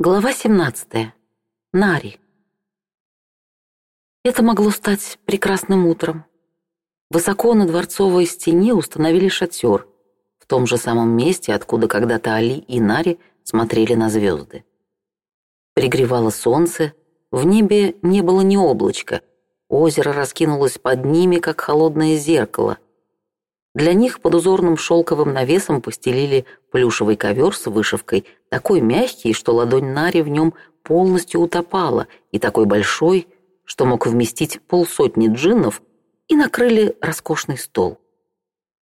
Глава 17. Нари. Это могло стать прекрасным утром. Высоко на дворцовой стене установили шатер, в том же самом месте, откуда когда-то Али и Нари смотрели на звезды. Пригревало солнце, в небе не было ни облачка, озеро раскинулось под ними, как холодное зеркало, для них под узорным шелковым навесом постелили плюшевый ковер с вышивкой, такой мягкий, что ладонь Нари в нем полностью утопала, и такой большой, что мог вместить полсотни джиннов, и накрыли роскошный стол.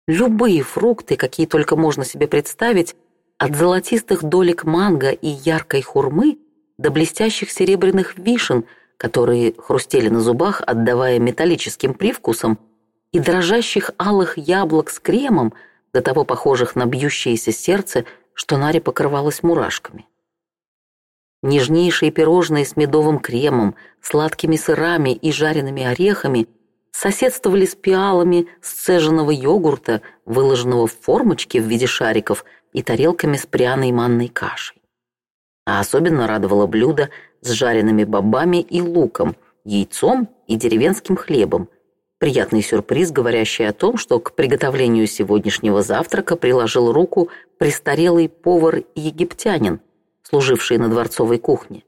Любые фрукты, какие только можно себе представить, от золотистых долек манго и яркой хурмы до блестящих серебряных вишен, которые хрустели на зубах, отдавая металлическим привкусом, и дрожащих алых яблок с кремом, до того похожих на бьющееся сердце, что Наре покрывалась мурашками. Нежнейшие пирожные с медовым кремом, сладкими сырами и жареными орехами соседствовали с пиалами сцеженного йогурта, выложенного в формочке в виде шариков и тарелками с пряной манной кашей. А особенно радовало блюдо с жареными бобами и луком, яйцом и деревенским хлебом – Приятный сюрприз, говорящий о том, что к приготовлению сегодняшнего завтрака приложил руку престарелый повар-египтянин, служивший на дворцовой кухне.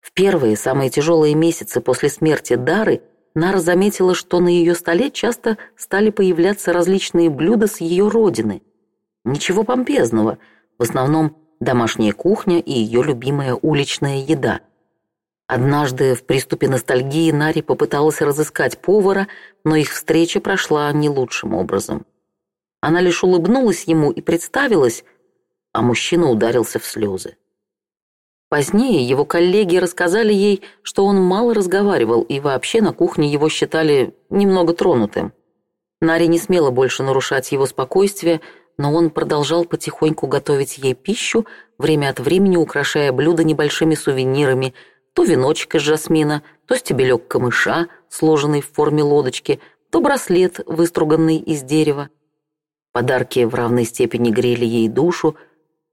В первые, самые тяжелые месяцы после смерти Дары Нара заметила, что на ее столе часто стали появляться различные блюда с ее родины. Ничего помпезного, в основном домашняя кухня и ее любимая уличная еда – Однажды в приступе ностальгии Нари попыталась разыскать повара, но их встреча прошла не лучшим образом. Она лишь улыбнулась ему и представилась, а мужчина ударился в слезы. Позднее его коллеги рассказали ей, что он мало разговаривал и вообще на кухне его считали немного тронутым. Нари не смела больше нарушать его спокойствие, но он продолжал потихоньку готовить ей пищу, время от времени украшая блюда небольшими сувенирами – то веночек из жасмина, то стебелек камыша, сложенный в форме лодочки, то браслет, выструганный из дерева. Подарки в равной степени грели ей душу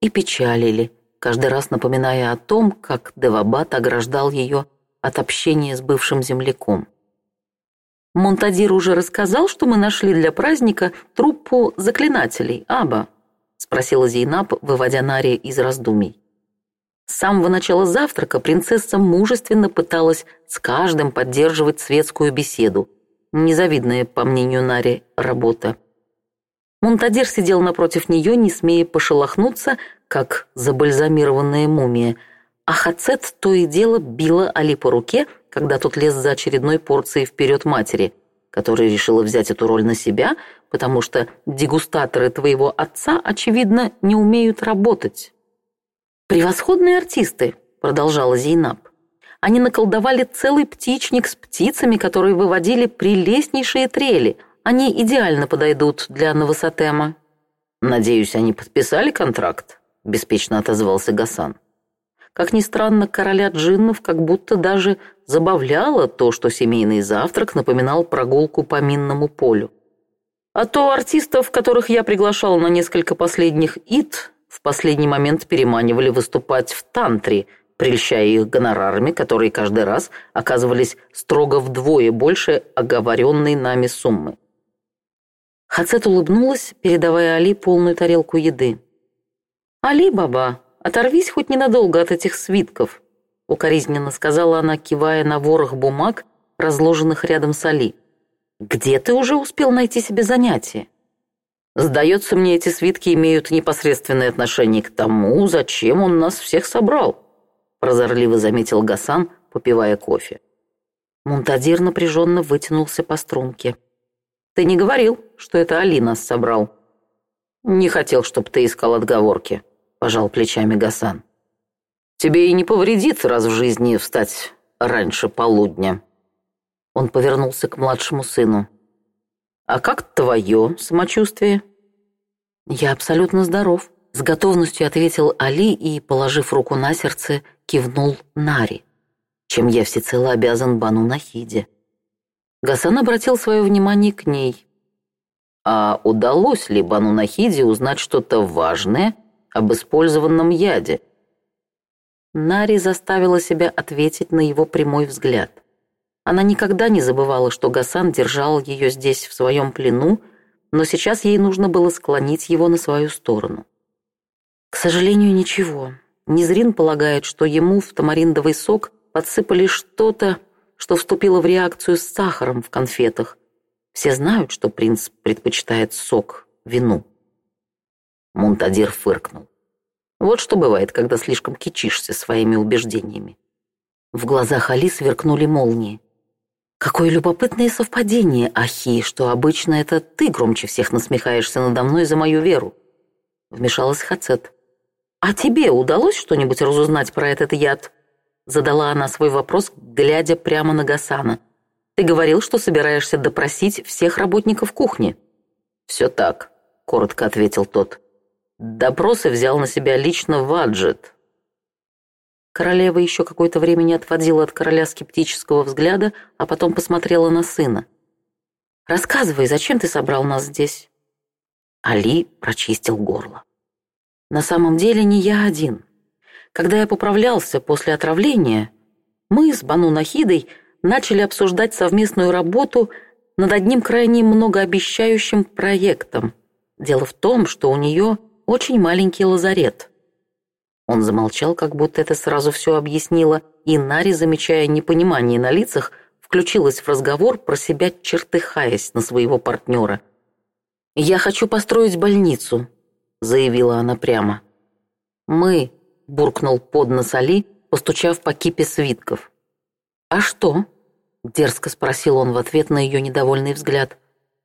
и печалили, каждый раз напоминая о том, как Девабат ограждал ее от общения с бывшим земляком. «Монтадир уже рассказал, что мы нашли для праздника труппу заклинателей, Аба?» — спросила Зейнаб, выводя Нари из раздумий. С самого начала завтрака принцесса мужественно пыталась с каждым поддерживать светскую беседу. Незавидная, по мнению Нари, работа. Монтадер сидел напротив нее, не смея пошелохнуться, как забальзамированная мумия, а Хацет то и дело била Али по руке, когда тот лез за очередной порцией вперед матери, которая решила взять эту роль на себя, потому что дегустаторы твоего отца, очевидно, не умеют работать. «Превосходные артисты», — продолжала Зейнаб. «Они наколдовали целый птичник с птицами, которые выводили прелестнейшие трели. Они идеально подойдут для новосатема». «Надеюсь, они подписали контракт?» — беспечно отозвался Гасан. Как ни странно, короля джиннов как будто даже забавляло то, что семейный завтрак напоминал прогулку по минному полю. А то артистов, которых я приглашал на несколько последних ит в последний момент переманивали выступать в тантре, прельщая их гонорарами, которые каждый раз оказывались строго вдвое больше оговоренной нами суммы. Хацет улыбнулась, передавая Али полную тарелку еды. «Али, баба, оторвись хоть ненадолго от этих свитков», укоризненно сказала она, кивая на ворох бумаг, разложенных рядом с Али. «Где ты уже успел найти себе занятие?» Сдается мне, эти свитки имеют непосредственное отношение к тому, зачем он нас всех собрал», прозорливо заметил Гасан, попивая кофе. Мунтадир напряженно вытянулся по струнке. «Ты не говорил, что это Али нас собрал?» «Не хотел, чтобы ты искал отговорки», — пожал плечами Гасан. «Тебе и не повредит раз в жизни встать раньше полудня». Он повернулся к младшему сыну. «А как твое самочувствие?» «Я абсолютно здоров», — с готовностью ответил Али и, положив руку на сердце, кивнул Нари, чем я всецело обязан Бану Нахиде. Гасан обратил свое внимание к ней. «А удалось ли Бану Нахиде узнать что-то важное об использованном яде?» Нари заставила себя ответить на его прямой взгляд. Она никогда не забывала, что Гасан держал ее здесь в своем плену но сейчас ей нужно было склонить его на свою сторону. К сожалению, ничего. Незрин полагает, что ему в тамариндовый сок подсыпали что-то, что вступило в реакцию с сахаром в конфетах. Все знают, что принц предпочитает сок вину. Мунтадир фыркнул. Вот что бывает, когда слишком кичишься своими убеждениями. В глазах Али сверкнули молнии. «Какое любопытное совпадение, Ахи, что обычно это ты громче всех насмехаешься надо мной за мою веру», — вмешалась Хацет. «А тебе удалось что-нибудь разузнать про этот яд?» Задала она свой вопрос, глядя прямо на Гасана. «Ты говорил, что собираешься допросить всех работников кухни». «Все так», — коротко ответил тот. «Допросы взял на себя лично Ваджет, Королева еще какое-то время не отводила от короля скептического взгляда, а потом посмотрела на сына. «Рассказывай, зачем ты собрал нас здесь?» Али прочистил горло. «На самом деле не я один. Когда я поправлялся после отравления, мы с Бану Нахидой начали обсуждать совместную работу над одним крайне многообещающим проектом. Дело в том, что у нее очень маленький лазарет. Он замолчал, как будто это сразу все объяснило, и Нари, замечая непонимание на лицах, включилась в разговор, про себя чертыхаясь на своего партнера. «Я хочу построить больницу», — заявила она прямо. «Мы», — буркнул под нос Али, постучав по кипе свитков. «А что?» — дерзко спросил он в ответ на ее недовольный взгляд.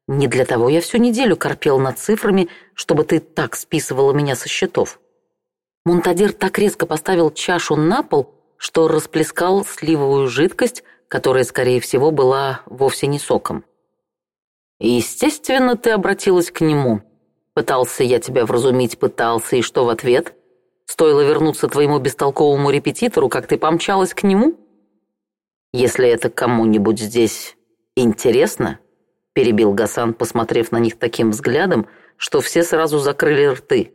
«Не для того я всю неделю корпел над цифрами, чтобы ты так списывала меня со счетов». Мунтадир так резко поставил чашу на пол, что расплескал сливовую жидкость, которая, скорее всего, была вовсе не соком. «Естественно, ты обратилась к нему. Пытался я тебя вразумить, пытался, и что в ответ? Стоило вернуться твоему бестолковому репетитору, как ты помчалась к нему? Если это кому-нибудь здесь интересно, — перебил Гасан, посмотрев на них таким взглядом, что все сразу закрыли рты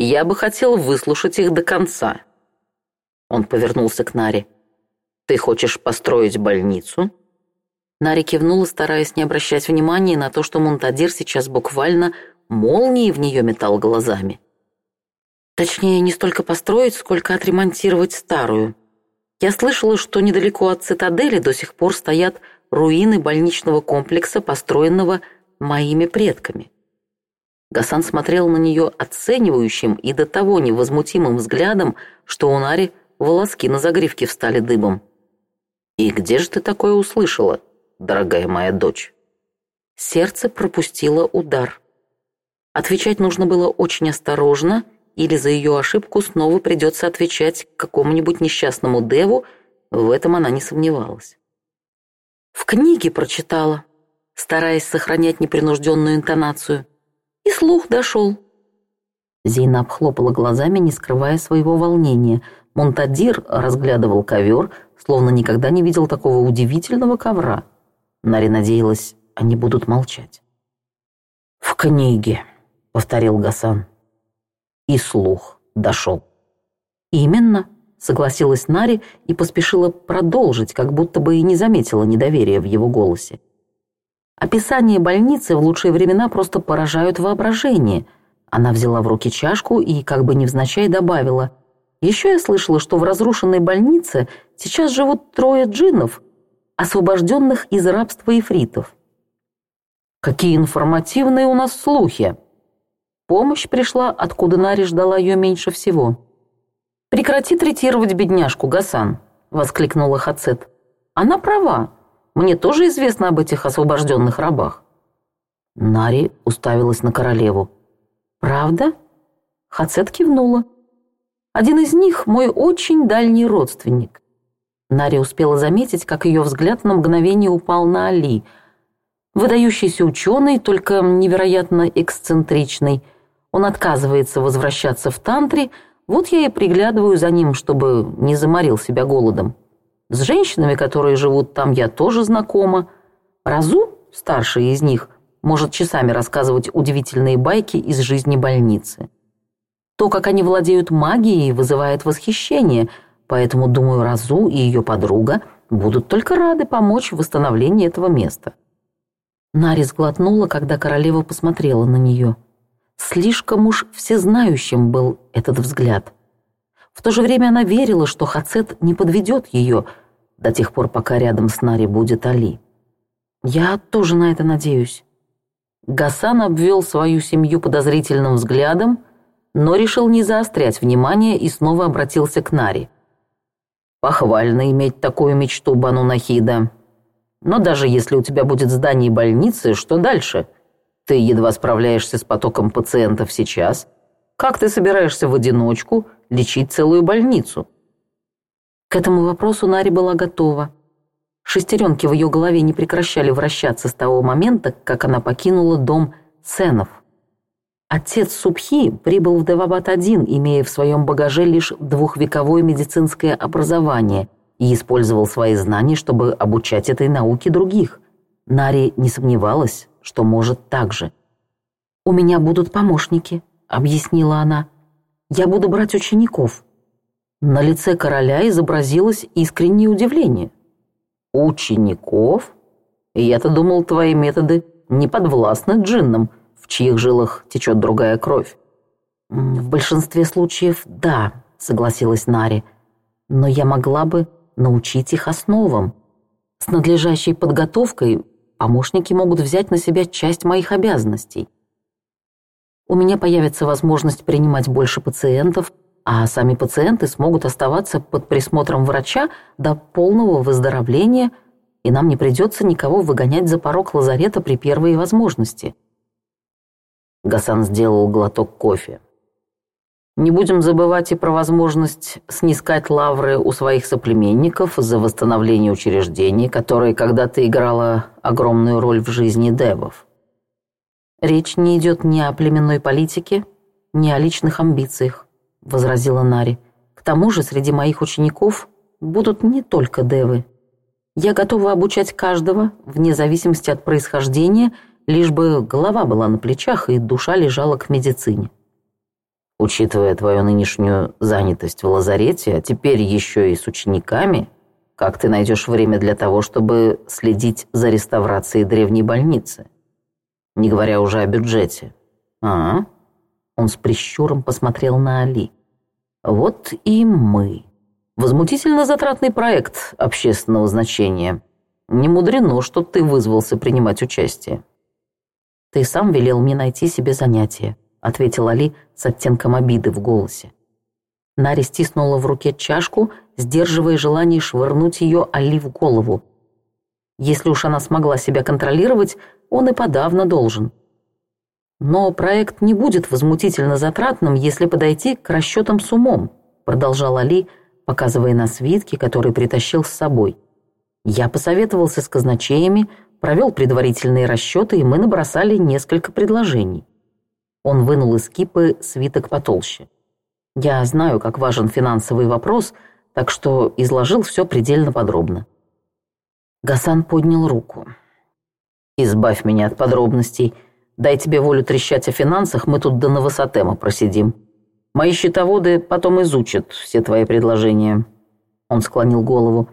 и я бы хотел выслушать их до конца». Он повернулся к Наре. «Ты хочешь построить больницу?» Наре кивнула, стараясь не обращать внимания на то, что Монтадир сейчас буквально молнией в нее метал глазами. Точнее, не столько построить, сколько отремонтировать старую. Я слышала, что недалеко от цитадели до сих пор стоят руины больничного комплекса, построенного моими предками. Гасан смотрел на нее оценивающим и до того невозмутимым взглядом, что у Нари волоски на загривке встали дыбом. «И где же ты такое услышала, дорогая моя дочь?» Сердце пропустило удар. Отвечать нужно было очень осторожно, или за ее ошибку снова придется отвечать какому-нибудь несчастному Деву, в этом она не сомневалась. «В книге прочитала», стараясь сохранять непринужденную интонацию – и слух дошел. Зейна обхлопала глазами, не скрывая своего волнения. Монтадир разглядывал ковер, словно никогда не видел такого удивительного ковра. Нари надеялась, они будут молчать. «В книге», — повторил Гасан. И слух дошел. «Именно», — согласилась Нари и поспешила продолжить, как будто бы и не заметила недоверия в его голосе. Описание больницы в лучшие времена просто поражают воображение. Она взяла в руки чашку и, как бы невзначай, добавила. «Еще я слышала, что в разрушенной больнице сейчас живут трое джиннов, освобожденных из рабства эфритов». «Какие информативные у нас слухи!» Помощь пришла, откуда Нари ждала ее меньше всего. «Прекрати третировать бедняжку, Гасан!» — воскликнула Хацет. «Она права. Мне тоже известно об этих освобожденных рабах». Нари уставилась на королеву. «Правда?» Хацет кивнула. «Один из них — мой очень дальний родственник». Нари успела заметить, как ее взгляд на мгновение упал на Али. Выдающийся ученый, только невероятно эксцентричный. Он отказывается возвращаться в тантри, вот я и приглядываю за ним, чтобы не заморил себя голодом. С женщинами, которые живут там, я тоже знакома. Разу, старший из них, может часами рассказывать удивительные байки из жизни больницы. То, как они владеют магией, вызывает восхищение, поэтому, думаю, Разу и ее подруга будут только рады помочь в восстановлении этого места. Нари сглотнула, когда королева посмотрела на нее. Слишком уж всезнающим был этот взгляд. В то же время она верила, что Хацет не подведет ее – до тех пор, пока рядом с Нари будет Али. Я тоже на это надеюсь. Гасан обвел свою семью подозрительным взглядом, но решил не заострять внимание и снова обратился к Нари. «Похвально иметь такую мечту, Бану Нахида. Но даже если у тебя будет здание больницы, что дальше? Ты едва справляешься с потоком пациентов сейчас. Как ты собираешься в одиночку лечить целую больницу?» К этому вопросу Нари была готова. Шестеренки в ее голове не прекращали вращаться с того момента, как она покинула дом Сенов. Отец Субхи прибыл в Девабат-1, имея в своем багаже лишь двухвековое медицинское образование и использовал свои знания, чтобы обучать этой науке других. Нари не сомневалась, что может так же. «У меня будут помощники», — объяснила она. «Я буду брать учеников. На лице короля изобразилось искреннее удивление. «Учеников? Я-то думал, твои методы не подвластны джиннам, в чьих жилах течет другая кровь». «В большинстве случаев, да», — согласилась Нари. «Но я могла бы научить их основам. С надлежащей подготовкой помощники могут взять на себя часть моих обязанностей. У меня появится возможность принимать больше пациентов, а сами пациенты смогут оставаться под присмотром врача до полного выздоровления, и нам не придется никого выгонять за порог лазарета при первой возможности. Гасан сделал глоток кофе. Не будем забывать и про возможность снискать лавры у своих соплеменников за восстановление учреждений, которые когда-то играло огромную роль в жизни дебов. Речь не идет ни о племенной политике, ни о личных амбициях. — возразила Нари. «К тому же среди моих учеников будут не только девы. Я готова обучать каждого, вне зависимости от происхождения, лишь бы голова была на плечах и душа лежала к медицине». «Учитывая твою нынешнюю занятость в лазарете, а теперь еще и с учениками, как ты найдешь время для того, чтобы следить за реставрацией древней больницы? Не говоря уже о бюджете. А, -а. Он с прищуром посмотрел на Али. «Вот и мы. Возмутительно затратный проект общественного значения. Не мудрено, что ты вызвался принимать участие». «Ты сам велел мне найти себе занятие», — ответил Али с оттенком обиды в голосе. Нари стиснула в руке чашку, сдерживая желание швырнуть ее Али в голову. Если уж она смогла себя контролировать, он и подавно должен. «Но проект не будет возмутительно затратным, если подойти к расчетам с умом», продолжал Али, показывая на свитки, которые притащил с собой. «Я посоветовался с казначеями, провел предварительные расчеты, и мы набросали несколько предложений». Он вынул из кипы свиток потолще. «Я знаю, как важен финансовый вопрос», так что изложил все предельно подробно. Гасан поднял руку. «Избавь меня от подробностей», Дай тебе волю трещать о финансах, мы тут до новосатема просидим. Мои счетоводы потом изучат все твои предложения». Он склонил голову.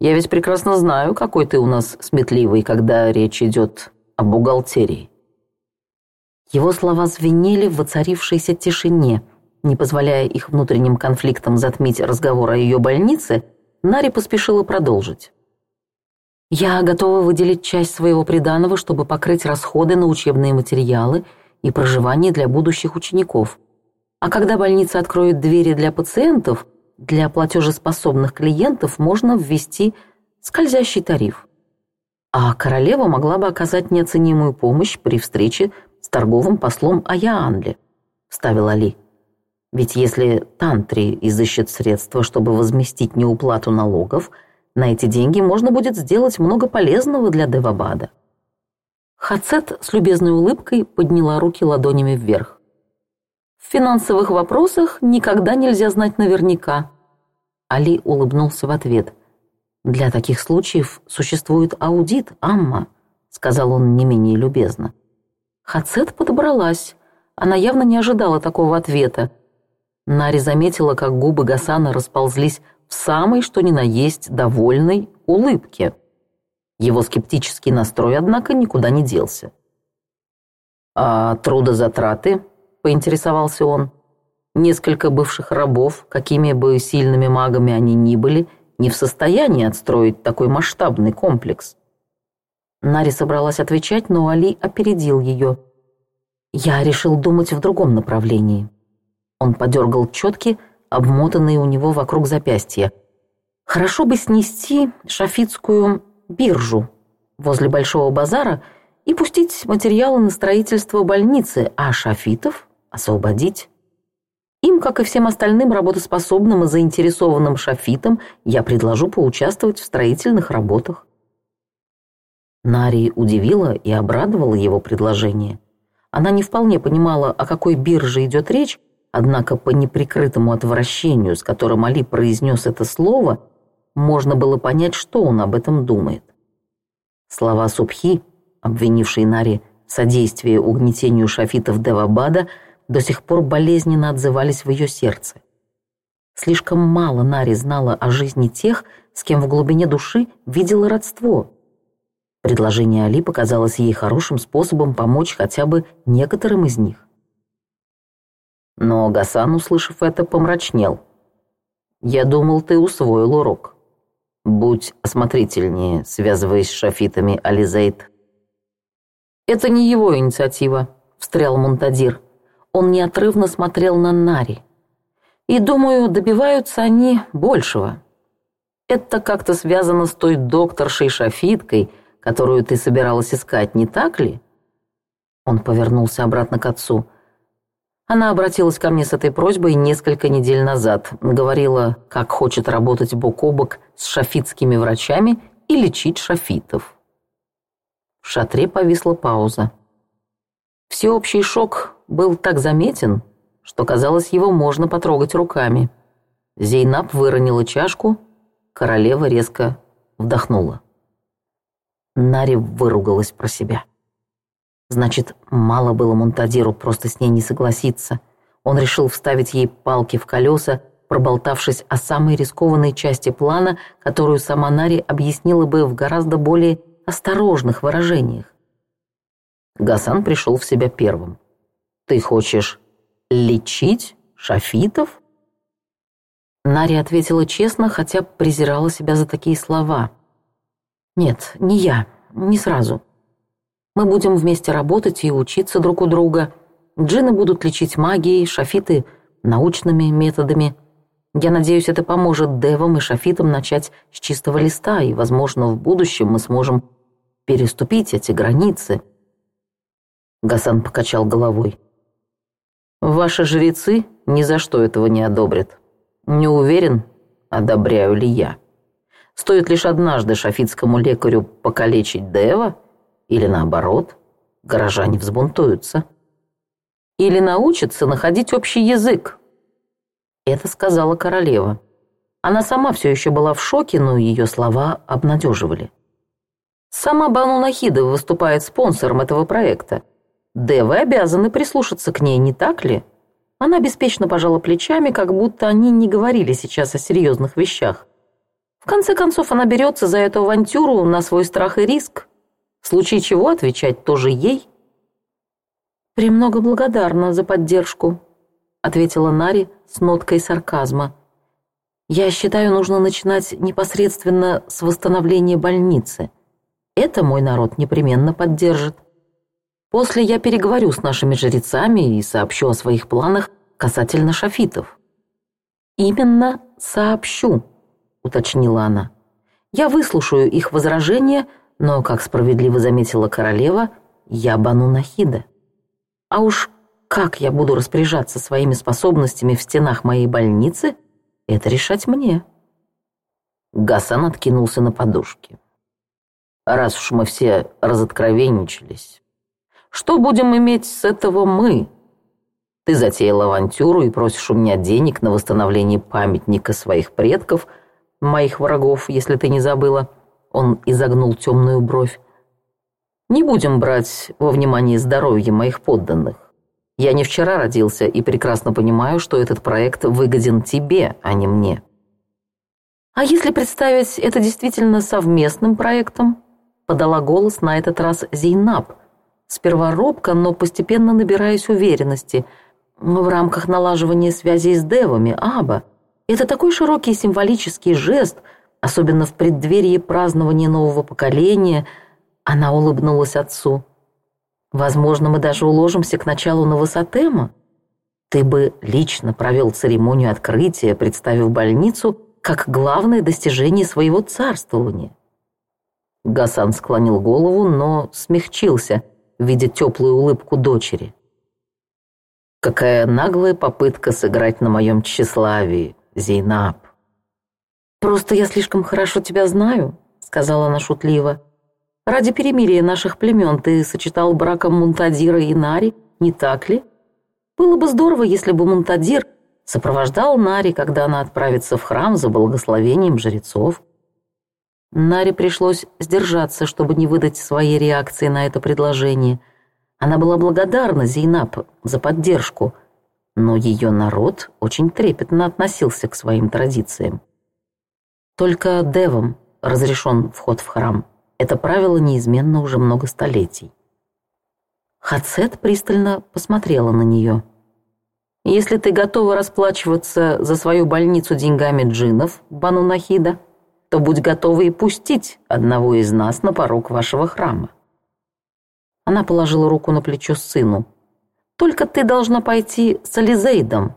«Я ведь прекрасно знаю, какой ты у нас сметливый, когда речь идет о бухгалтерии». Его слова звенели в воцарившейся тишине. Не позволяя их внутренним конфликтам затмить разговор о ее больнице, Нари поспешила продолжить. Я готова выделить часть своего приданого, чтобы покрыть расходы на учебные материалы и проживание для будущих учеников. А когда больница откроет двери для пациентов, для платежеспособных клиентов можно ввести скользящий тариф. А королева могла бы оказать неоценимую помощь при встрече с торговым послом Аяанли, вставил Али. Ведь если Тантри изыщет средства, чтобы возместить неуплату налогов – на эти деньги можно будет сделать много полезного для Девабада. Хацет с любезной улыбкой подняла руки ладонями вверх. В финансовых вопросах никогда нельзя знать наверняка. Али улыбнулся в ответ. «Для таких случаев существует аудит, Амма», — сказал он не менее любезно. Хацет подобралась. Она явно не ожидала такого ответа. Нари заметила, как губы Гасана расползлись в самой что ни на есть довольной улыбке. Его скептический настрой, однако, никуда не делся. «А трудозатраты?» – поинтересовался он. «Несколько бывших рабов, какими бы сильными магами они ни были, не в состоянии отстроить такой масштабный комплекс». Нари собралась отвечать, но Али опередил ее. «Я решил думать в другом направлении». Он подергал четки – обмотанные у него вокруг запястья. Хорошо бы снести шафитскую биржу возле Большого базара и пустить материалы на строительство больницы, а шафитов освободить. Им, как и всем остальным работоспособным и заинтересованным шафитам, я предложу поучаствовать в строительных работах. Нари удивила и обрадовала его предложение. Она не вполне понимала, о какой бирже идет речь, Однако по неприкрытому отвращению, с которым Али произнес это слово, можно было понять, что он об этом думает. Слова Субхи, обвинившие Нари в содействии угнетению шафитов Девабада, до сих пор болезненно отзывались в ее сердце. Слишком мало Нари знала о жизни тех, с кем в глубине души видела родство. Предложение Али показалось ей хорошим способом помочь хотя бы некоторым из них. Но Гасан, услышав это, помрачнел. «Я думал, ты усвоил урок. Будь осмотрительнее, связываясь с шафитами, Ализейд». «Это не его инициатива», — встрял Монтадир. Он неотрывно смотрел на Нари. «И, думаю, добиваются они большего. Это как-то связано с той докторшей Шафиткой, которую ты собиралась искать, не так ли?» Он повернулся обратно к отцу — она обратилась ко мне с этой просьбой несколько недель назад, говорила, как хочет работать бок о бок с шафитскими врачами и лечить шафитов. В шатре повисла пауза. Всеобщий шок был так заметен, что, казалось, его можно потрогать руками. Зейнаб выронила чашку, королева резко вдохнула. Нари выругалась про себя. Значит, мало было Монтадиру просто с ней не согласиться. Он решил вставить ей палки в колеса, проболтавшись о самой рискованной части плана, которую сама Нари объяснила бы в гораздо более осторожных выражениях. Гасан пришел в себя первым. «Ты хочешь лечить шафитов?» Нари ответила честно, хотя презирала себя за такие слова. «Нет, не я, не сразу. Мы будем вместе работать и учиться друг у друга. Джины будут лечить магией, шафиты — научными методами. Я надеюсь, это поможет Девам и шафитам начать с чистого листа, и, возможно, в будущем мы сможем переступить эти границы. Гасан покачал головой. «Ваши жрецы ни за что этого не одобрят. Не уверен, одобряю ли я. Стоит лишь однажды шафитскому лекарю покалечить Дева, или наоборот, горожане взбунтуются. Или научатся находить общий язык. Это сказала королева. Она сама все еще была в шоке, но ее слова обнадеживали. Сама Бану Нахидова выступает спонсором этого проекта. Да вы обязаны прислушаться к ней, не так ли? Она беспечно пожала плечами, как будто они не говорили сейчас о серьезных вещах. В конце концов, она берется за эту авантюру на свой страх и риск, в случае чего отвечать тоже ей? «Премного благодарна за поддержку», — ответила Нари с ноткой сарказма. «Я считаю, нужно начинать непосредственно с восстановления больницы. Это мой народ непременно поддержит. После я переговорю с нашими жрецами и сообщу о своих планах касательно шафитов». «Именно сообщу», — уточнила она. «Я выслушаю их возражения», — но, как справедливо заметила королева, я Бану Нахида. А уж как я буду распоряжаться своими способностями в стенах моей больницы, это решать мне. Гасан откинулся на подушке. Раз уж мы все разоткровенничались, что будем иметь с этого мы? Ты затеял авантюру и просишь у меня денег на восстановление памятника своих предков, моих врагов, если ты не забыла, — он изогнул темную бровь. «Не будем брать во внимание здоровье моих подданных. Я не вчера родился и прекрасно понимаю, что этот проект выгоден тебе, а не мне». «А если представить это действительно совместным проектом?» подала голос на этот раз Зейнаб. Сперва робко, но постепенно набираясь уверенности. Ну, в рамках налаживания связей с девами, Аба. Это такой широкий символический жест – особенно в преддверии празднования нового поколения, она улыбнулась отцу. «Возможно, мы даже уложимся к началу новосатема. Ты бы лично провел церемонию открытия, представив больницу как главное достижение своего царствования». Гасан склонил голову, но смягчился, видя теплую улыбку дочери. «Какая наглая попытка сыграть на моем тщеславии, Зейнаб!» «Просто я слишком хорошо тебя знаю», — сказала она шутливо. «Ради перемирия наших племен ты сочетал браком Мунтадира и Нари, не так ли? Было бы здорово, если бы Мунтадир сопровождал Нари, когда она отправится в храм за благословением жрецов». Нари пришлось сдержаться, чтобы не выдать своей реакции на это предложение. Она была благодарна Зейнап за поддержку, но ее народ очень трепетно относился к своим традициям. Только девам разрешен вход в храм. Это правило неизменно уже много столетий. Хацет пристально посмотрела на нее. «Если ты готова расплачиваться за свою больницу деньгами джинов, Бану Нахида, то будь готова и пустить одного из нас на порог вашего храма». Она положила руку на плечо сыну. «Только ты должна пойти с Ализейдом.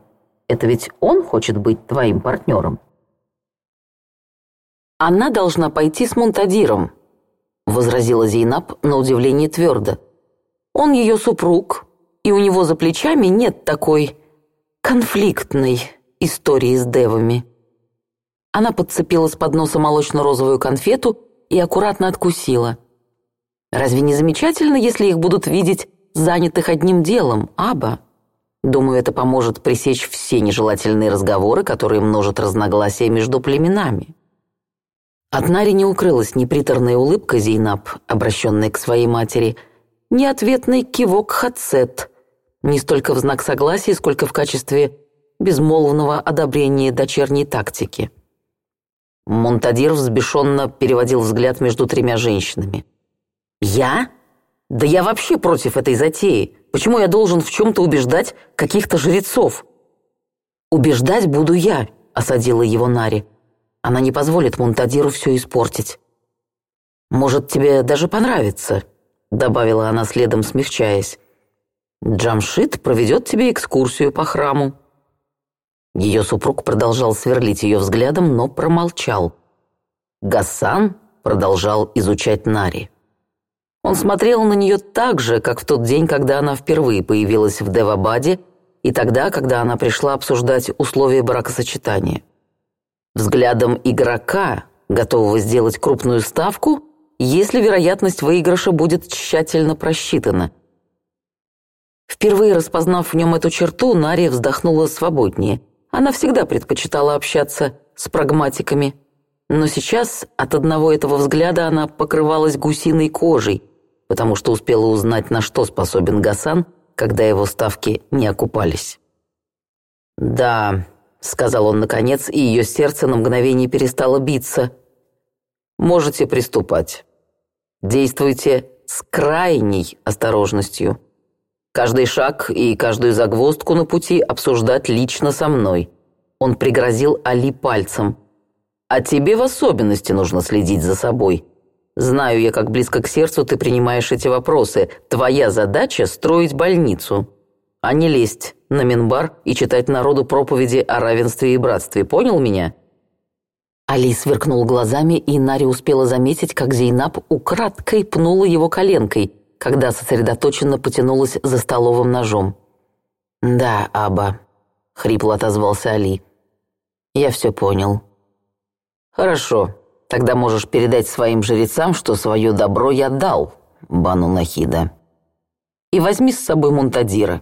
Это ведь он хочет быть твоим партнером». «Она должна пойти с Монтадиром, — возразила Зейнаб на удивление твердо. «Он ее супруг, и у него за плечами нет такой конфликтной истории с девами». Она подцепила с подноса молочно-розовую конфету и аккуратно откусила. «Разве не замечательно, если их будут видеть занятых одним делом, Аба?» Думаю, это поможет пресечь все нежелательные разговоры, которые множат разногласия между племенами. От Нари не укрылась ни приторная улыбка Зейнаб, обращенная к своей матери, ни ответный кивок Хацет, не столько в знак согласия, сколько в качестве безмолвного одобрения дочерней тактики. Монтадир взбешенно переводил взгляд между тремя женщинами. «Я? Да я вообще против этой затеи. Почему я должен в чем-то убеждать каких-то жрецов?» «Убеждать буду я», — осадила его Нари. Она не позволит Мунтадиру все испортить. «Может, тебе даже понравится», — добавила она следом, смягчаясь. «Джамшит проведет тебе экскурсию по храму». Ее супруг продолжал сверлить ее взглядом, но промолчал. Гасан продолжал изучать Нари. Он смотрел на нее так же, как в тот день, когда она впервые появилась в Девабаде, и тогда, когда она пришла обсуждать условия бракосочетания. Взглядом игрока, готового сделать крупную ставку, если вероятность выигрыша будет тщательно просчитана. Впервые распознав в нем эту черту, Нария вздохнула свободнее. Она всегда предпочитала общаться с прагматиками. Но сейчас от одного этого взгляда она покрывалась гусиной кожей, потому что успела узнать, на что способен Гасан, когда его ставки не окупались. «Да», сказал он наконец, и ее сердце на мгновение перестало биться. «Можете приступать. Действуйте с крайней осторожностью. Каждый шаг и каждую загвоздку на пути обсуждать лично со мной». Он пригрозил Али пальцем. «А тебе в особенности нужно следить за собой. Знаю я, как близко к сердцу ты принимаешь эти вопросы. Твоя задача — строить больницу» а не лезть на Минбар и читать народу проповеди о равенстве и братстве. Понял меня?» Али сверкнул глазами, и Нари успела заметить, как Зейнаб украдкой пнула его коленкой, когда сосредоточенно потянулась за столовым ножом. «Да, Аба», — хрипло отозвался Али. «Я все понял». «Хорошо, тогда можешь передать своим жрецам, что свое добро я дал, Бану Нахида. И возьми с собой Мунтадира.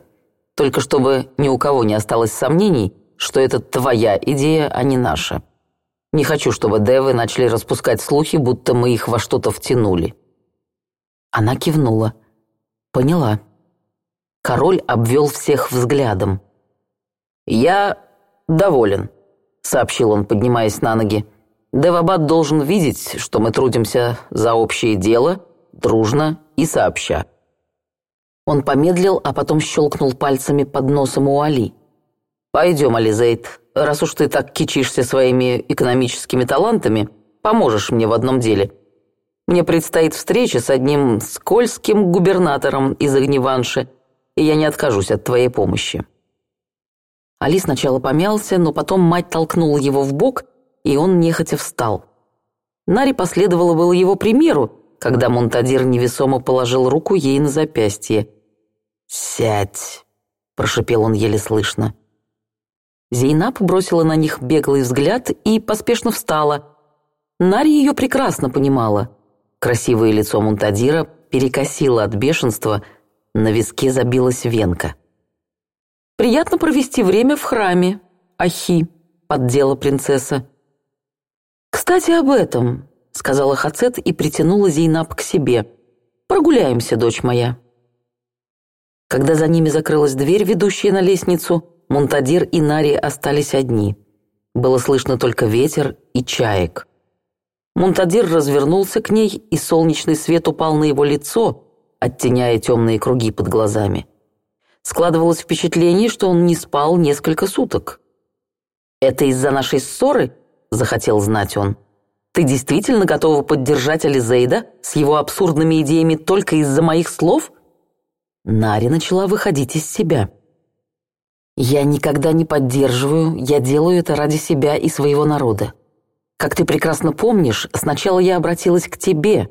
Только чтобы ни у кого не осталось сомнений, что это твоя идея, а не наша. Не хочу, чтобы девы начали распускать слухи, будто мы их во что-то втянули». Она кивнула. «Поняла». Король обвел всех взглядом. «Я доволен», — сообщил он, поднимаясь на ноги. «Девабад должен видеть, что мы трудимся за общее дело, дружно и сообща». Он помедлил, а потом щелкнул пальцами под носом у Али. «Пойдем, Ализейд, раз уж ты так кичишься своими экономическими талантами, поможешь мне в одном деле. Мне предстоит встреча с одним скользким губернатором из Огневанши, и я не откажусь от твоей помощи». Али сначала помялся, но потом мать толкнула его в бок, и он нехотя встал. Нари последовала было его примеру, когда Монтадир невесомо положил руку ей на запястье. «Сядь!» — прошипел он еле слышно. Зейнаб бросила на них беглый взгляд и поспешно встала. Нари ее прекрасно понимала. Красивое лицо Мунтадира перекосило от бешенства, на виске забилась венка. «Приятно провести время в храме, Ахи», — поддела принцесса. «Кстати, об этом», — сказала Хацет и притянула Зейнаб к себе. «Прогуляемся, дочь моя». Когда за ними закрылась дверь, ведущая на лестницу, Монтадир и Нари остались одни. Было слышно только ветер и чаек. Монтадир развернулся к ней, и солнечный свет упал на его лицо, оттеняя темные круги под глазами. Складывалось впечатление, что он не спал несколько суток. «Это из-за нашей ссоры?» – захотел знать он. «Ты действительно готова поддержать Ализейда с его абсурдными идеями только из-за моих слов?» Нари начала выходить из себя. «Я никогда не поддерживаю, я делаю это ради себя и своего народа. Как ты прекрасно помнишь, сначала я обратилась к тебе.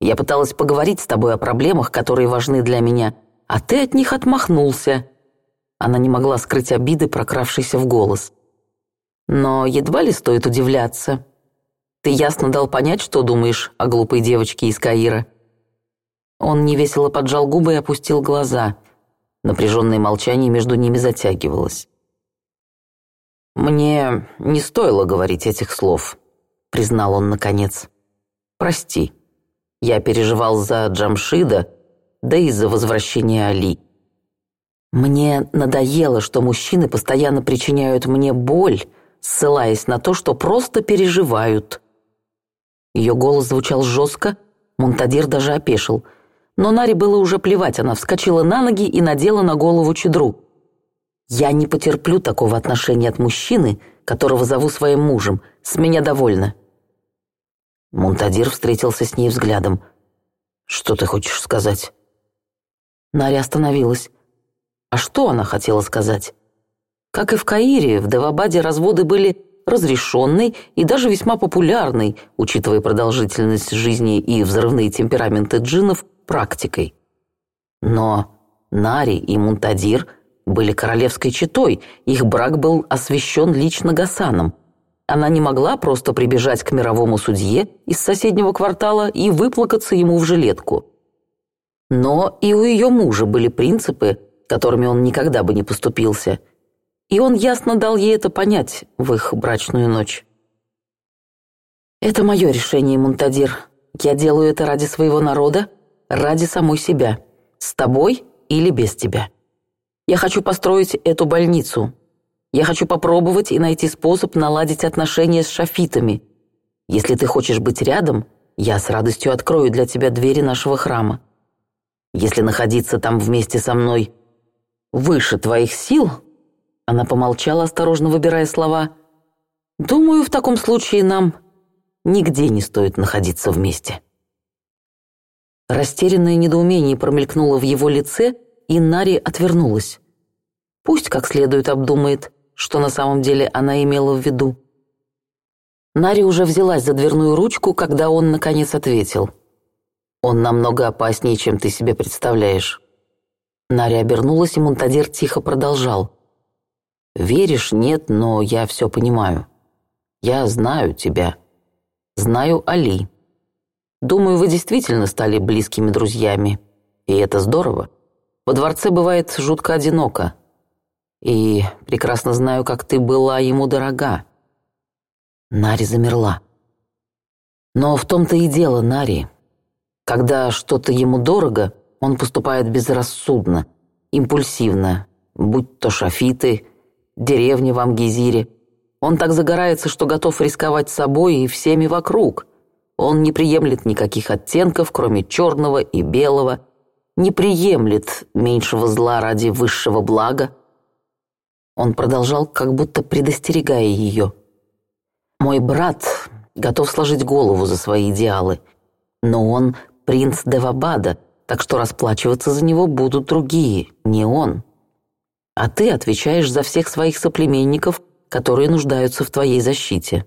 Я пыталась поговорить с тобой о проблемах, которые важны для меня, а ты от них отмахнулся». Она не могла скрыть обиды, прокравшейся в голос. «Но едва ли стоит удивляться. Ты ясно дал понять, что думаешь о глупой девочке из Каира. Он невесело поджал губы и опустил глаза. Напряженное молчание между ними затягивалось. «Мне не стоило говорить этих слов», — признал он наконец. «Прости. Я переживал за Джамшида, да и за возвращение Али. Мне надоело, что мужчины постоянно причиняют мне боль, ссылаясь на то, что просто переживают». Ее голос звучал жестко, Монтадир даже опешил — но Наре было уже плевать, она вскочила на ноги и надела на голову чедру. «Я не потерплю такого отношения от мужчины, которого зову своим мужем. С меня довольно». Мунтадир встретился с ней взглядом. «Что ты хочешь сказать?» Наря остановилась. А что она хотела сказать? Как и в Каире, в Девабаде разводы были разрешенной и даже весьма популярной, учитывая продолжительность жизни и взрывные темпераменты джинов, практикой. Но Нари и Мунтадир были королевской четой, их брак был освящен лично Гасаном. Она не могла просто прибежать к мировому судье из соседнего квартала и выплакаться ему в жилетку. Но и у ее мужа были принципы, которыми он никогда бы не поступился. И он ясно дал ей это понять в их брачную ночь. «Это мое решение, Мунтадир. Я делаю это ради своего народа ради самой себя, с тобой или без тебя. Я хочу построить эту больницу. Я хочу попробовать и найти способ наладить отношения с шафитами. Если ты хочешь быть рядом, я с радостью открою для тебя двери нашего храма. Если находиться там вместе со мной выше твоих сил...» Она помолчала, осторожно выбирая слова. «Думаю, в таком случае нам нигде не стоит находиться вместе». Растерянное недоумение промелькнуло в его лице, и Нари отвернулась. Пусть как следует обдумает, что на самом деле она имела в виду. Нари уже взялась за дверную ручку, когда он, наконец, ответил. «Он намного опаснее, чем ты себе представляешь». Нари обернулась, и Монтадир тихо продолжал. «Веришь, нет, но я все понимаю. Я знаю тебя. Знаю Али. Думаю, вы действительно стали близкими друзьями. И это здорово. Во дворце бывает жутко одиноко. И прекрасно знаю, как ты была ему дорога. Нари замерла. Но в том-то и дело, Нари. Когда что-то ему дорого, он поступает безрассудно, импульсивно, будь то шафиты, деревни в Амгизире. Он так загорается, что готов рисковать собой и всеми вокруг. Он не приемлет никаких оттенков, кроме черного и белого, не приемлет меньшего зла ради высшего блага. Он продолжал, как будто предостерегая ее. «Мой брат готов сложить голову за свои идеалы, но он принц Девабада, так что расплачиваться за него будут другие, не он. А ты отвечаешь за всех своих соплеменников, которые нуждаются в твоей защите».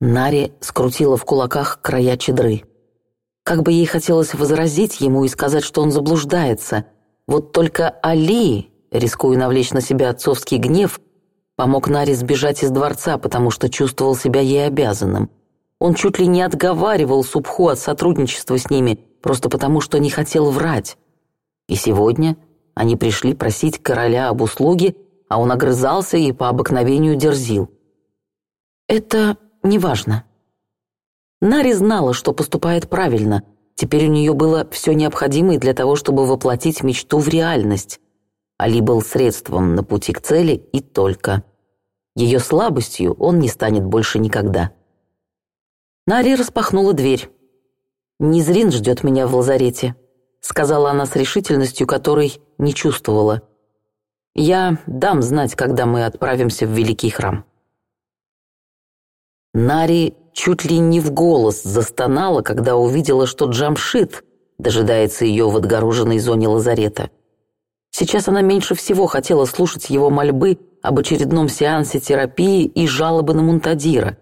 Нари скрутила в кулаках края чедры. Как бы ей хотелось возразить ему и сказать, что он заблуждается. Вот только Али, рискуя навлечь на себя отцовский гнев, помог Наре сбежать из дворца, потому что чувствовал себя ей обязанным. Он чуть ли не отговаривал Субху от сотрудничества с ними, просто потому что не хотел врать. И сегодня они пришли просить короля об услуге, а он огрызался и по обыкновению дерзил. «Это неважно. Нари знала, что поступает правильно. Теперь у нее было все необходимое для того, чтобы воплотить мечту в реальность. Али был средством на пути к цели и только. Ее слабостью он не станет больше никогда. Нари распахнула дверь. «Низрин ждет меня в лазарете», — сказала она с решительностью, которой не чувствовала. «Я дам знать, когда мы отправимся в Великий храм». Нари чуть ли не в голос застонала, когда увидела, что Джамшит дожидается ее в отгороженной зоне лазарета. Сейчас она меньше всего хотела слушать его мольбы об очередном сеансе терапии и жалобы на Мунтадира.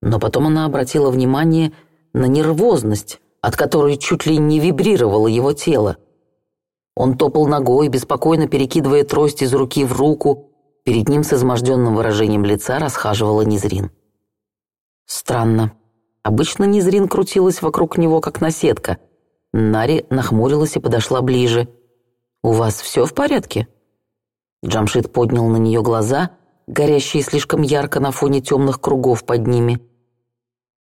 Но потом она обратила внимание на нервозность, от которой чуть ли не вибрировало его тело. Он топал ногой, беспокойно перекидывая трость из руки в руку. Перед ним с изможденным выражением лица расхаживала Низрин. Странно. Обычно Низрин крутилась вокруг него, как наседка. Нари нахмурилась и подошла ближе. «У вас все в порядке?» Джамшит поднял на нее глаза, горящие слишком ярко на фоне темных кругов под ними.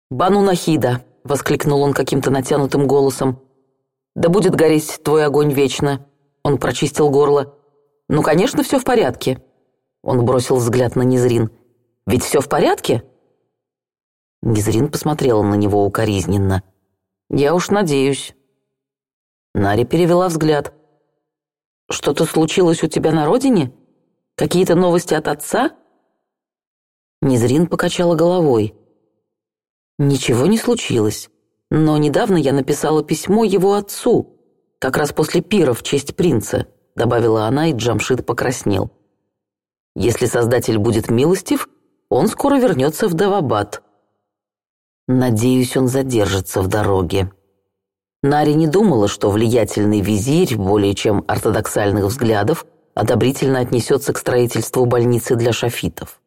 «Бану Нахида!» — воскликнул он каким-то натянутым голосом. «Да будет гореть твой огонь вечно!» Он прочистил горло. «Ну, конечно, все в порядке!» Он бросил взгляд на Низрин. «Ведь все в порядке?» Гизрин посмотрела на него укоризненно. «Я уж надеюсь». Нари перевела взгляд. «Что-то случилось у тебя на родине? Какие-то новости от отца?» Низрин покачала головой. «Ничего не случилось, но недавно я написала письмо его отцу, как раз после пира в честь принца», добавила она, и Джамшит покраснел. «Если Создатель будет милостив, он скоро вернется в Давабад», Надеюсь, он задержится в дороге. Нари не думала, что влиятельный визирь, более чем ортодоксальных взглядов, одобрительно отнесется к строительству больницы для шафитов.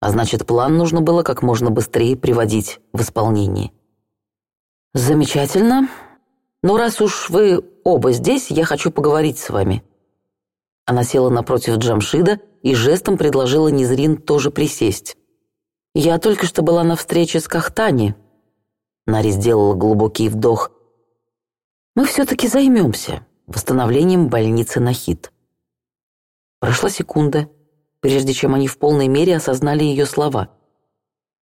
А значит, план нужно было как можно быстрее приводить в исполнение. «Замечательно. Но раз уж вы оба здесь, я хочу поговорить с вами». Она села напротив Джамшида и жестом предложила Низрин тоже присесть. «Я только что была на встрече с Кахтани». Нари сделала глубокий вдох. «Мы все-таки займемся восстановлением больницы Нахид». Прошла секунда, прежде чем они в полной мере осознали ее слова.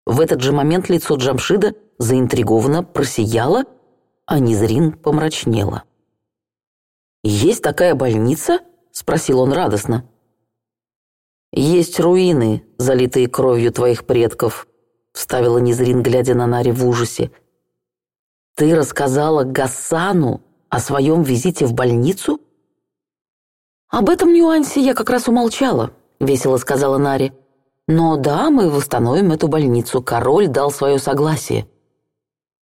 В этот же момент лицо Джамшида заинтригованно просияло, а Низрин помрачнело. «Есть такая больница?» — спросил он радостно. «Есть руины, залитые кровью твоих предков», — вставила Низрин, глядя на Нари в ужасе. «Ты рассказала Гасану о своем визите в больницу?» «Об этом нюансе я как раз умолчала», — весело сказала Нари. «Но да, мы восстановим эту больницу. Король дал свое согласие».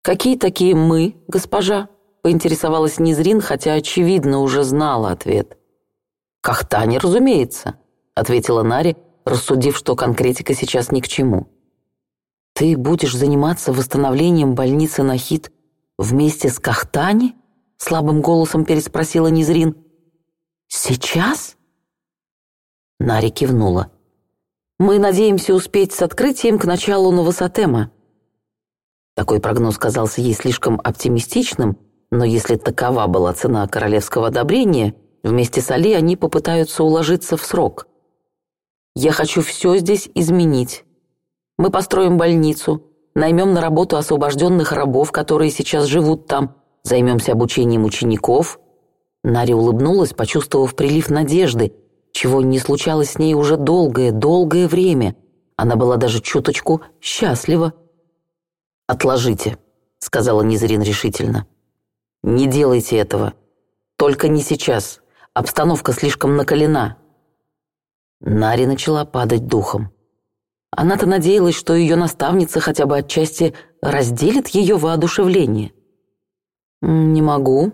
«Какие такие мы, госпожа?» — поинтересовалась Низрин, хотя, очевидно, уже знала ответ. «Кахтани, разумеется». — ответила Нари, рассудив, что конкретика сейчас ни к чему. «Ты будешь заниматься восстановлением больницы на Нахид вместе с Кахтани?» — слабым голосом переспросила Низрин. «Сейчас?» Нари кивнула. «Мы надеемся успеть с открытием к началу новосатема». Такой прогноз казался ей слишком оптимистичным, но если такова была цена королевского одобрения, вместе с Али они попытаются уложиться в срок — я хочу все здесь изменить. Мы построим больницу, наймем на работу освобожденных рабов, которые сейчас живут там, займемся обучением учеников». Нари улыбнулась, почувствовав прилив надежды, чего не случалось с ней уже долгое-долгое время. Она была даже чуточку счастлива. «Отложите», — сказала Низрин решительно. «Не делайте этого. Только не сейчас. Обстановка слишком накалена. Нари начала падать духом. Она-то надеялась, что ее наставница хотя бы отчасти разделит ее воодушевление. «Не могу».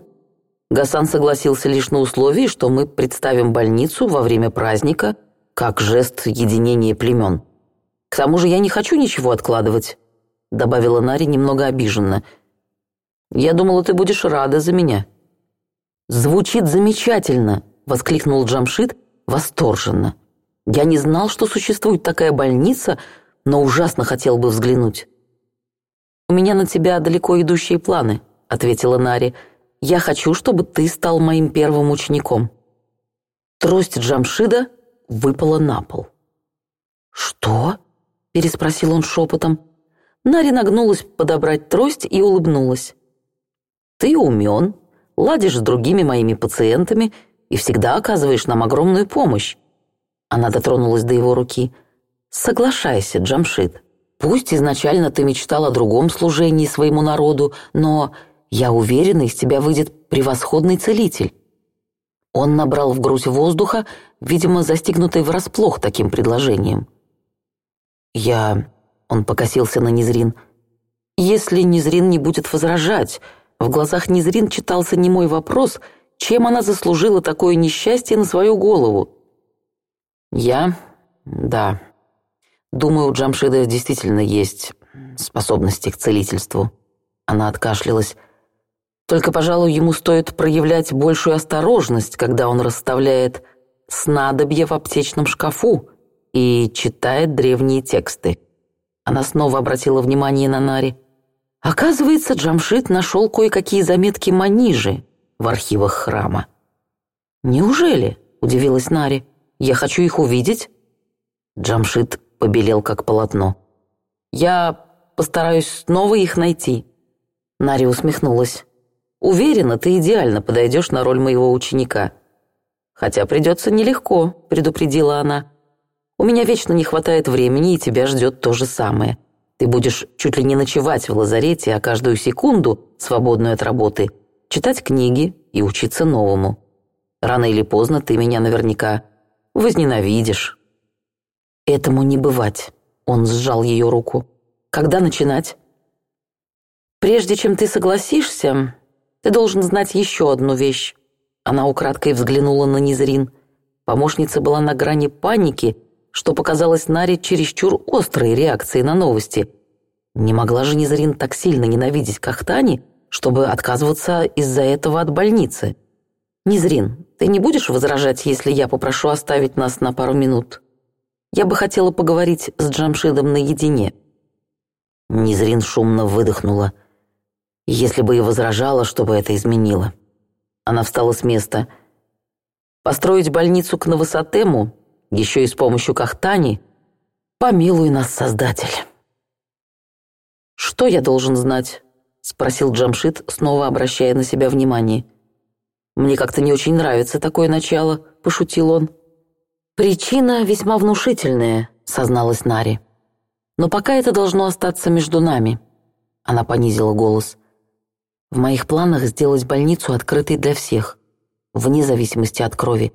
Гасан согласился лишь на условии, что мы представим больницу во время праздника как жест единения племен. «К тому же я не хочу ничего откладывать», — добавила Нари немного обиженно. «Я думала, ты будешь рада за меня». «Звучит замечательно!» — воскликнул Джамшит восторженно. Я не знал, что существует такая больница, но ужасно хотел бы взглянуть». «У меня на тебя далеко идущие планы», — ответила Нари. «Я хочу, чтобы ты стал моим первым учеником». Трость Джамшида выпала на пол. «Что?» — переспросил он шепотом. Нари нагнулась подобрать трость и улыбнулась. «Ты умен, ладишь с другими моими пациентами и всегда оказываешь нам огромную помощь. Она дотронулась до его руки. «Соглашайся, Джамшит. Пусть изначально ты мечтал о другом служении своему народу, но, я уверена, из тебя выйдет превосходный целитель». Он набрал в грудь воздуха, видимо, застигнутый врасплох таким предложением. «Я...» — он покосился на Незрин. «Если Незрин не будет возражать...» В глазах Незрин читался немой вопрос, чем она заслужила такое несчастье на свою голову. Я? Да. Думаю, у Джамшида действительно есть способности к целительству. Она откашлялась. Только, пожалуй, ему стоит проявлять большую осторожность, когда он расставляет снадобье в аптечном шкафу и читает древние тексты. Она снова обратила внимание на Нари. Оказывается, Джамшид нашел кое-какие заметки Манижи в архивах храма. «Неужели?» — удивилась Нари. Я хочу их увидеть». Джамшит побелел как полотно. «Я постараюсь снова их найти». Нари усмехнулась. «Уверена, ты идеально подойдешь на роль моего ученика». «Хотя придется нелегко», — предупредила она. «У меня вечно не хватает времени, и тебя ждет то же самое. Ты будешь чуть ли не ночевать в лазарете, а каждую секунду, свободную от работы, читать книги и учиться новому. Рано или поздно ты меня наверняка возненавидишь». «Этому не бывать», — он сжал ее руку. «Когда начинать?» «Прежде чем ты согласишься, ты должен знать еще одну вещь». Она украдкой взглянула на Низрин. Помощница была на грани паники, что показалось Наре чересчур острой реакцией на новости. Не могла же Низрин так сильно ненавидеть Кахтани, чтобы отказываться из-за этого от больницы. «Низрин, ты не будешь возражать, если я попрошу оставить нас на пару минут? Я бы хотела поговорить с Джамшидом наедине». Низрин шумно выдохнула. Если бы и возражала, чтобы это изменило. Она встала с места. «Построить больницу к Новосатему, еще и с помощью Кахтани? Помилуй нас, Создатель!» «Что я должен знать?» — спросил Джамшит, снова обращая на себя внимание. — «Мне как-то не очень нравится такое начало», — пошутил он. «Причина весьма внушительная», — созналась Нари. «Но пока это должно остаться между нами», — она понизила голос. «В моих планах сделать больницу открытой для всех, вне зависимости от крови».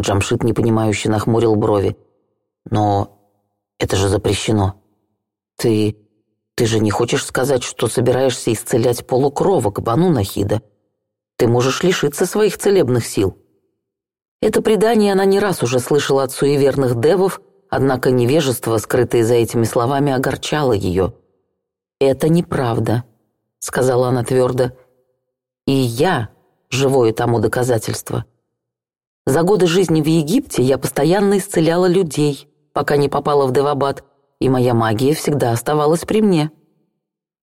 Джамшит непонимающе нахмурил брови. «Но это же запрещено. Ты... ты же не хочешь сказать, что собираешься исцелять полукровок Бану Нахида?» Ты можешь лишиться своих целебных сил. Это предание она не раз уже слышала от суеверных девов, однако невежество, скрытое за этими словами, огорчало ее. «Это неправда», — сказала она твердо. «И я живое тому доказательство. За годы жизни в Египте я постоянно исцеляла людей, пока не попала в Девабад, и моя магия всегда оставалась при мне».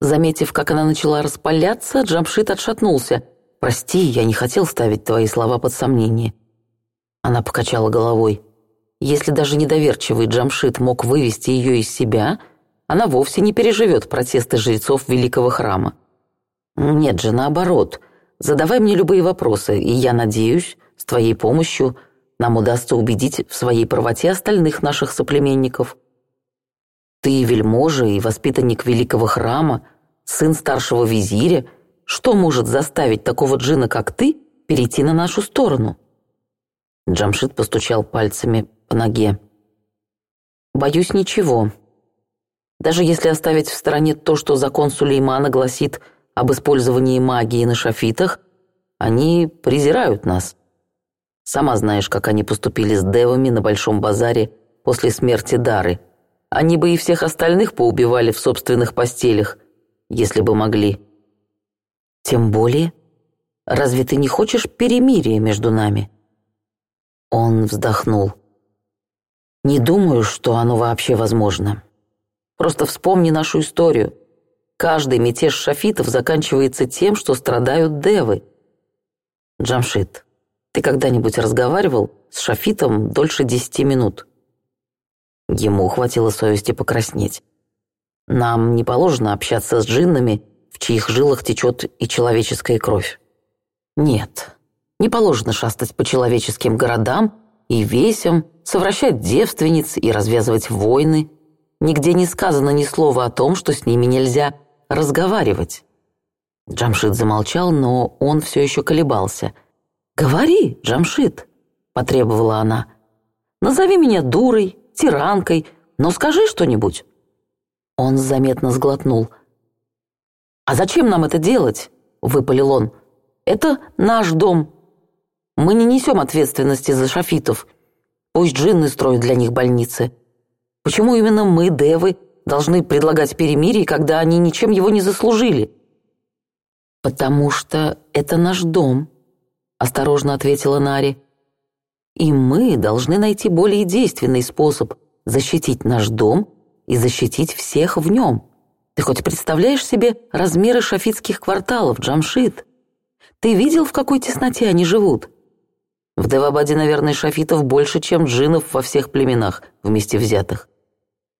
Заметив, как она начала распаляться, Джамшит отшатнулся — «Прости, я не хотел ставить твои слова под сомнение». Она покачала головой. Если даже недоверчивый Джамшит мог вывести ее из себя, она вовсе не переживет протесты жрецов Великого Храма. Нет же, наоборот. Задавай мне любые вопросы, и я надеюсь, с твоей помощью нам удастся убедить в своей правоте остальных наших соплеменников. Ты вельможа и воспитанник Великого Храма, сын старшего визиря — что может заставить такого джина, как ты, перейти на нашу сторону?» Джамшит постучал пальцами по ноге. «Боюсь ничего. Даже если оставить в стороне то, что закон Сулеймана гласит об использовании магии на шафитах, они презирают нас. Сама знаешь, как они поступили с девами на Большом базаре после смерти Дары. Они бы и всех остальных поубивали в собственных постелях, если бы могли». Тем более, разве ты не хочешь перемирия между нами? Он вздохнул. Не думаю, что оно вообще возможно. Просто вспомни нашу историю. Каждый мятеж шафитов заканчивается тем, что страдают девы. Джамшит, ты когда-нибудь разговаривал с шафитом дольше десяти минут? Ему хватило совести покраснеть. Нам не положено общаться с джиннами в чьих жилах течет и человеческая кровь. Нет, не положено шастать по человеческим городам и весям, совращать девственниц и развязывать войны. Нигде не сказано ни слова о том, что с ними нельзя разговаривать. Джамшит замолчал, но он все еще колебался. «Говори, Джамшит!» – потребовала она. «Назови меня дурой, тиранкой, но скажи что-нибудь». Он заметно сглотнул – «А зачем нам это делать?» — выпалил он. «Это наш дом. Мы не несем ответственности за шафитов. Пусть джинны строят для них больницы. Почему именно мы, девы, должны предлагать перемирие, когда они ничем его не заслужили?» «Потому что это наш дом», — осторожно ответила Нари. «И мы должны найти более действенный способ защитить наш дом и защитить всех в нем». Ты хоть представляешь себе размеры шафитских кварталов, Джамшит? Ты видел, в какой тесноте они живут? В Девабаде, наверное, шафитов больше, чем джинов во всех племенах, вместе взятых.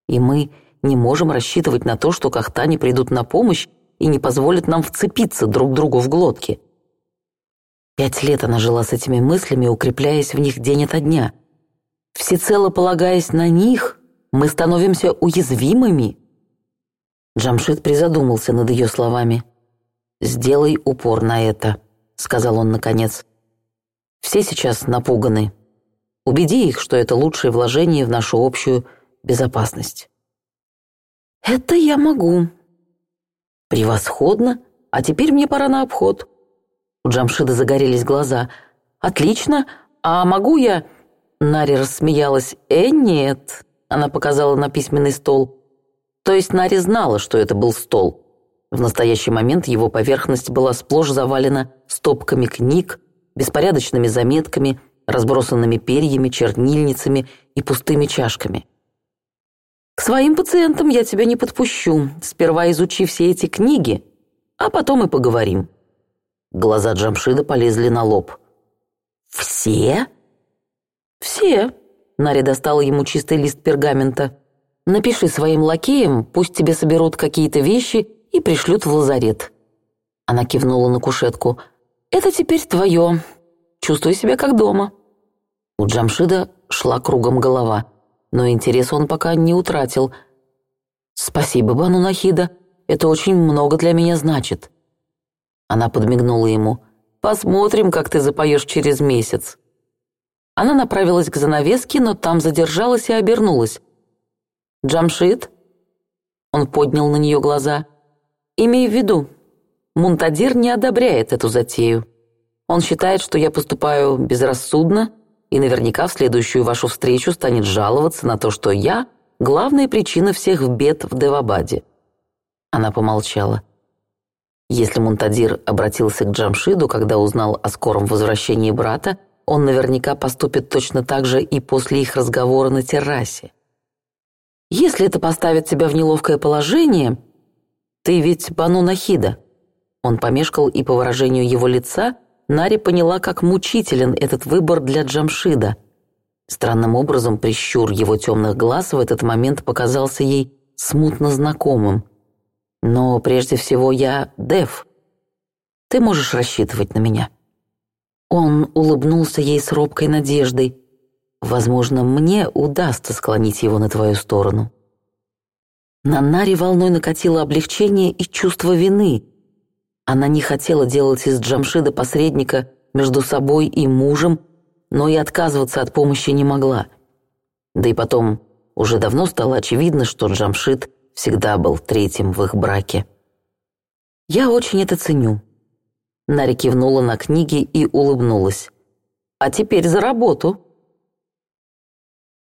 И мы не можем рассчитывать на то, что кахтане придут на помощь и не позволят нам вцепиться друг другу в глотки. Пять лет она жила с этими мыслями, укрепляясь в них день ото дня. Всецело полагаясь на них, мы становимся уязвимыми — Джамшит призадумался над ее словами. «Сделай упор на это», — сказал он наконец. «Все сейчас напуганы. Убеди их, что это лучшее вложение в нашу общую безопасность». «Это я могу». «Превосходно! А теперь мне пора на обход». У Джамшида загорелись глаза. «Отлично! А могу я...» Нари рассмеялась. «Э, нет!» Она показала на письменный стол. То есть Нари знала, что это был стол. В настоящий момент его поверхность была сплошь завалена стопками книг, беспорядочными заметками, разбросанными перьями, чернильницами и пустыми чашками. «К своим пациентам я тебя не подпущу. Сперва изучи все эти книги, а потом и поговорим». Глаза Джамшида полезли на лоб. «Все?» «Все», — Нари достала ему чистый лист пергамента. Напиши своим лакеям, пусть тебе соберут какие-то вещи и пришлют в лазарет». Она кивнула на кушетку. «Это теперь твое. Чувствуй себя как дома». У Джамшида шла кругом голова, но интерес он пока не утратил. «Спасибо, Бану Нахида, это очень много для меня значит». Она подмигнула ему. «Посмотрим, как ты запоешь через месяц». Она направилась к занавеске, но там задержалась и обернулась. «Джамшит?» Он поднял на нее глаза. «Имей в виду, Мунтадир не одобряет эту затею. Он считает, что я поступаю безрассудно, и наверняка в следующую вашу встречу станет жаловаться на то, что я — главная причина всех бед в Девабаде». Она помолчала. Если Мунтадир обратился к Джамшиду, когда узнал о скором возвращении брата, он наверняка поступит точно так же и после их разговора на террасе. Если это поставит тебя в неловкое положение, ты ведь Бану Нахида». Он помешкал, и по выражению его лица Нари поняла, как мучителен этот выбор для Джамшида. Странным образом прищур его темных глаз в этот момент показался ей смутно знакомым. «Но прежде всего я Дев. Ты можешь рассчитывать на меня». Он улыбнулся ей с робкой надеждой – Возможно, мне удастся склонить его на твою сторону». На Наре волной накатило облегчение и чувство вины. Она не хотела делать из Джамшида посредника между собой и мужем, но и отказываться от помощи не могла. Да и потом, уже давно стало очевидно, что Джамшид всегда был третьим в их браке. «Я очень это ценю». Наря кивнула на книги и улыбнулась. «А теперь за работу!»